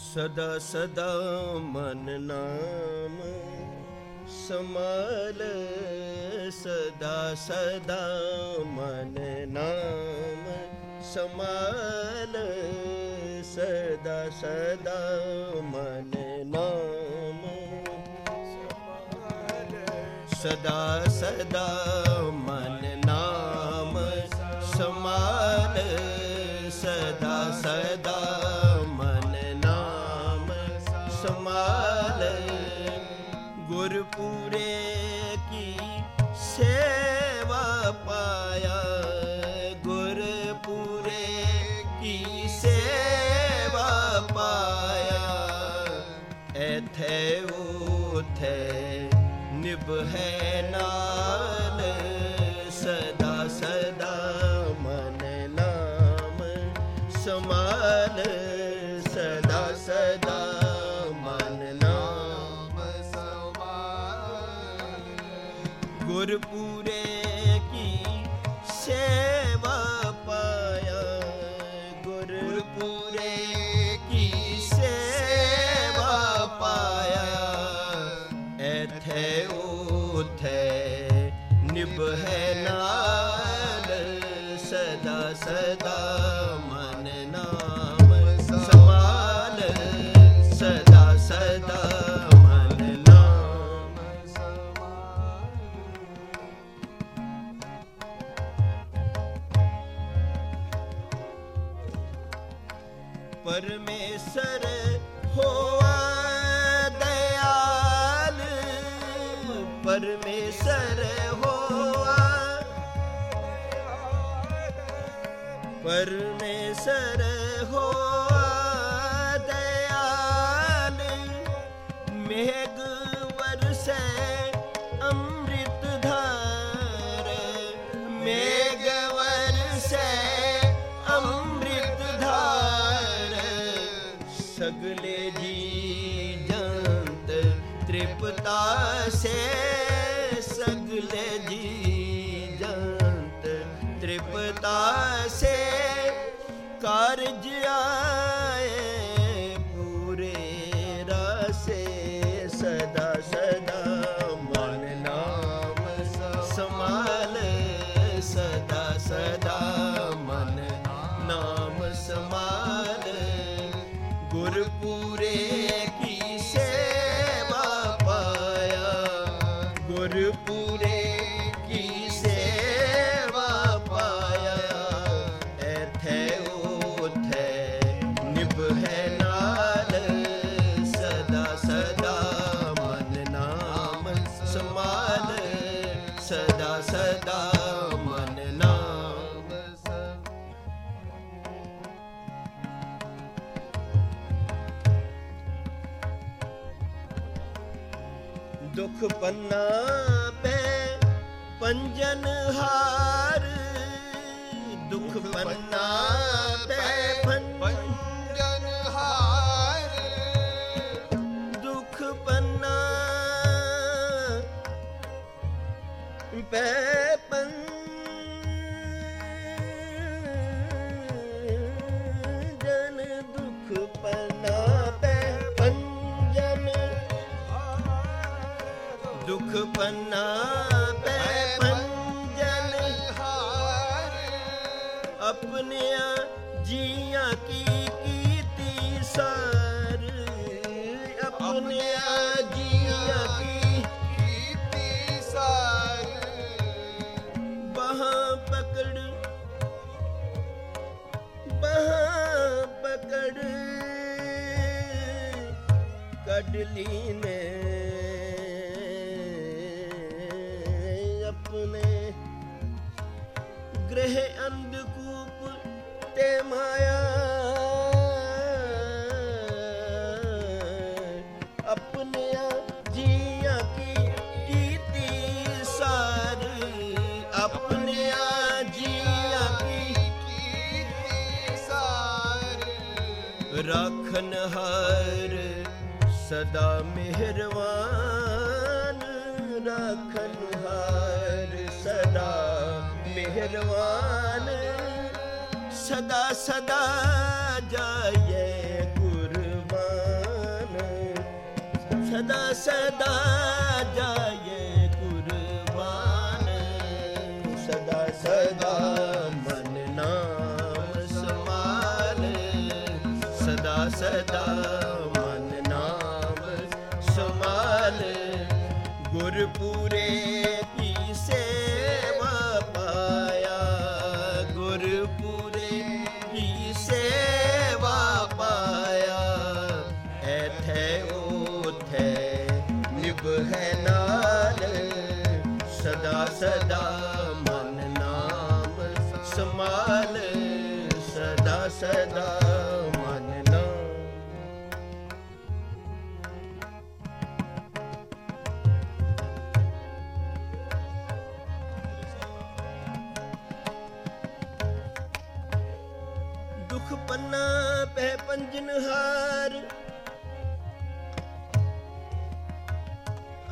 ਸਦਾ ਸਦਾ ਮਨ ਨਾਮ ਸਮਾਲ ਸਦਾ ਸਦਾ ਮਨ ਨਾਮ ਸਮਾਲ ਸਦਾ ਸਦਾ ਮਨ ਨਾਮ ਸਦਾ ਸਦਾ ਮਨ ਐਥੇ ਉਥੇ ਨਿਭੈ ਨਾਲ ਸਦਾ ਸਦਾ ਮਨ ਨਾਮ ਸਮਾਲ ਸਦਾ ਸਦਾ ਮਨ ਨਾਮ ਗੁਰਪੂਰੇ ਕੀ ਸੇਵਾ ਪਾਇਆ ਗੁਰਪੂਰੇ ਪਰਮੇਸ਼ਰ ਹੋਆ ਦਇਆਲ ਪਰਮੇਸ਼ਰ ਹੋਆ ਪਰਮੇਸ਼ਰ ਤ੍ਰਿਪਤਾ ਸੇ ਦੁਖ ਪੰਨਾ ਪੈ ਪੰਜਨ ਹਾਰ ਦੁਖ ਪੰਨਾ ਪੈ ਦੁਖ ਪੰਨਾ ਪੈ ਆਪਣਿਆ ਜੀਆਂ ਕੀ ਕੀਤੀ ਸਾਰ? ਆਪਣਿਆਂ ਜੀਆਂ ਕੀ ਕੀਤੀ ਸਾਰ? ਬਾਹਾਂ ਪਕੜ ਬਾਹਾਂ ਪਕੜ ਕੱਢ ਲੀ ਨੇ ਆਪਣੇ ਗ੍ਰਹਿ ਅੰਧਕੂਪ ਤੇ ਮਾਇਆ। ਆਪਣਿਆਂ ਜੀਆਂ ਕੀ ਕੀਤੀ ਸਾਰ। ਆਪਣਿਆਂ ਜੀਆਂ ਕੀ ਕੀਤੀ ਸਾਰ। ਰਾਖਨ ਹਾਰ ਸਦਾ ਮਿਹਰਵਾਨ। ਰਾਖਨ ਹਾਰ ਸਦਾ ਮਿਹਰਵਾਨ ਸਦਾ ਸਦਾ ਜਾਏ ਗੁਰਬਾਨ ਸਦਾ ਸਦਾ ਜਾਏ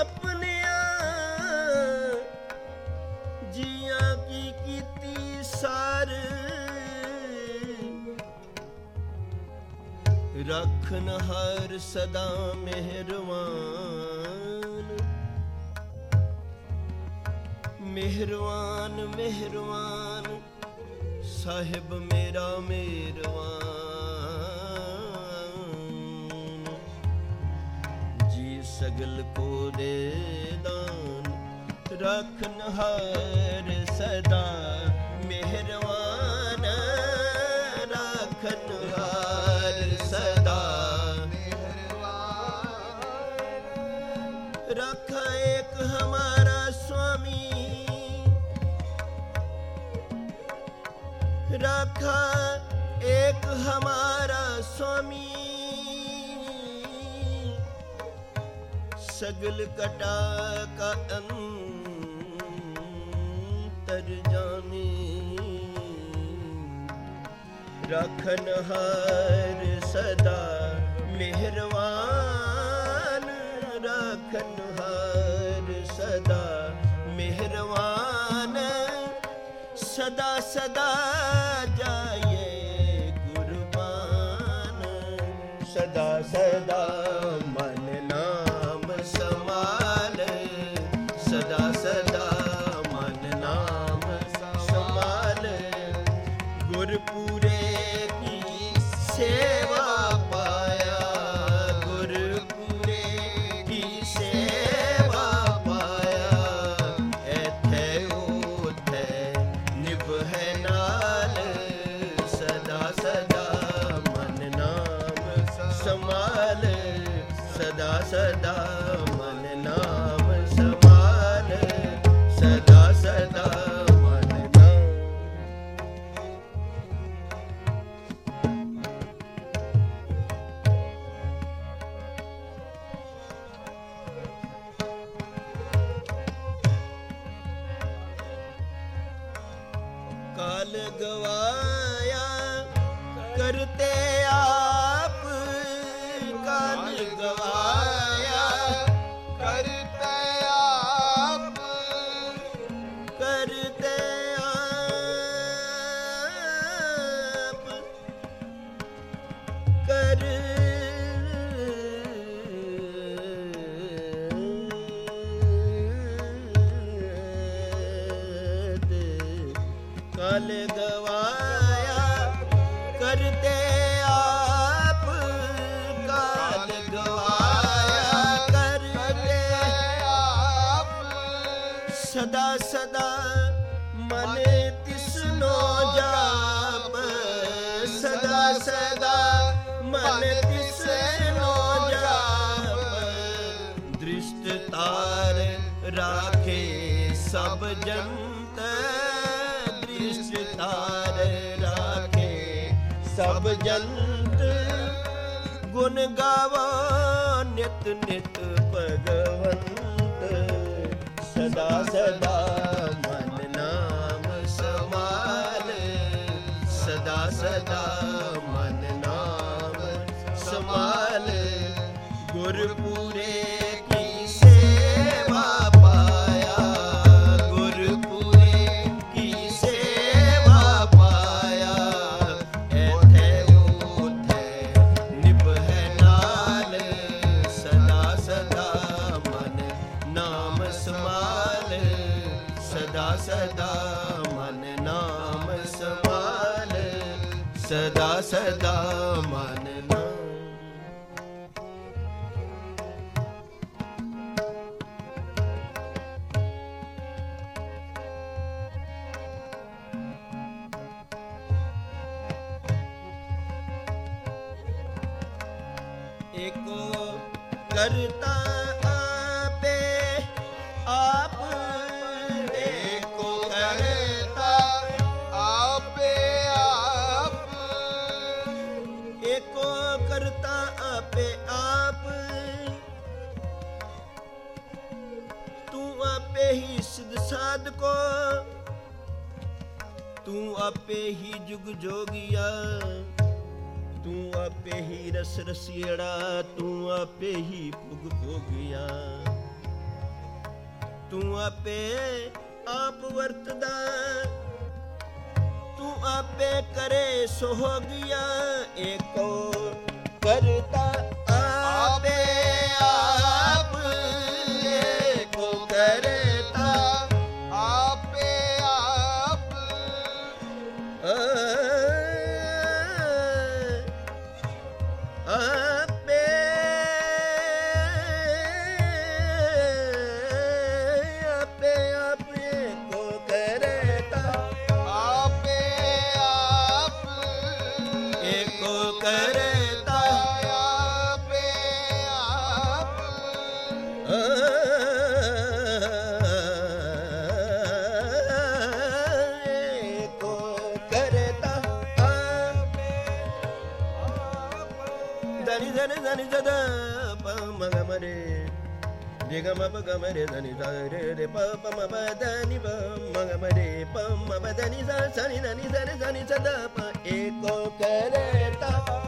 ਆਪਣਿਆਂ ਜੀਆਂ ਕੀ ਕੀਤੀ ਸਾਰ। ਰੱਖਨ ਹਰ ਸਦਾ ਮਿਹਰਵਾਨ। ਮਿਹਰਵਾਨ ਮਿਹਰਵਾਨ ਸਾਹਿਬ ਮੇਰਾ ਮਿਹਰਵਾਨ ਸਗਲ ਕੋ ਦੇ ਦਾਨ ਰਖਨ ਹਰ ਸਦਾ ਮਿਹਰਵਾਨ ਰਖਨ ਹਰ ਸਦਾ रखा एक हमारा स्वामी रखा एक हमारा स्वामी ਸਗਲ ਕਟਾ ਕਾ ਅੰਤਰ ਜਾਣੀ। ਰਖਨ ਹਰ ਸਦਾ ਮਿਹਰਵਾਨ। ਰਖਨ ਹਰ ਸਦਾ ਮਿਹਰਵਾਨ। ਸਦਾ ਸਦਾ ಭಗವಾ ਸਦਾ ਸਦਾ ਮਨ ਤਿਸਨੋ ਜਾਪ। ਸਦਾ ਸਦਾ ਮਨ ਤਿਸਨੋ ਜਾਪ। ਦ੍ਰਿਸ਼ਟ ਤਾਰ ਰਾਖੇ ਸਭ ਜੰਤ। ਦ੍ਰਿਸ਼ਟ ਤਾਰ ਰਾਖੇ ਸਭ ਜੰਤ। ਗੁਣ ਗਾਵੋ ਨਿਤ ਨਿਤ ਭਗਵੰਤ। ਸਦਾ ਸਦਾ ਮਨ ਨਾਮ ਸਮਾਲ ਸਦਾ ਸਦਾ ਮਨ ਕਰਤਾ ਆਪੇ ਹੀ ਸਿਧ ਸਾਧਕੋ। ਤੂੰ ਆਪੇ ਹੀ ਜੁਗ ਜੋਗੀਆ। ਤੂੰ ਆਪੇ ਹੀ ਰਸ ਰਸੀੜਾ। ਤੂੰ ਆਪੇ ਹੀ ਭੁਗ ਭੋਗਿਆ। ਤੂੰ ਆਪੇ ਆਪ ਵਰਤਦਾ। ਤੂੰ ਆਪੇ ਕਰੇ ਸੋ ਹੋ ਏਕੋ ਕਰਤਾ ਏਕੋ ਕਰਤਾ ਆਪੇ ਆਪ ਏਕੋ ਕਰਤਾ ਆਪੇ దని దని దని దద ప మగ మరే దిగ మ ప గ మరే దని ద రే రే ప ప మ ప దని ప మగ మరే ప మ ప దని స సని దని స రే సని స ద ప एको करे ता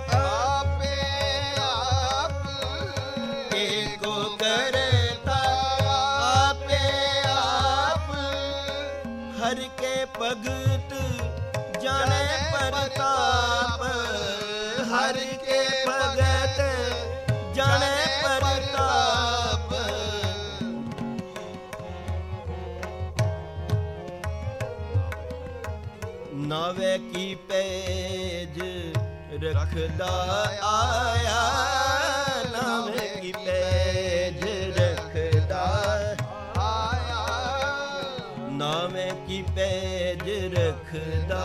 ਨਾਵੇ ਕੀ ਪੈਜ ਰੱਖਦਾ ਆਇਆ? ਨਾਵੇ ਕੀ ਪੈਜ ਰੱਖਦਾ ਆਇਆ? ਨਾਵੇਂ ਕੀ ਪੈਜ ਰੱਖਦਾ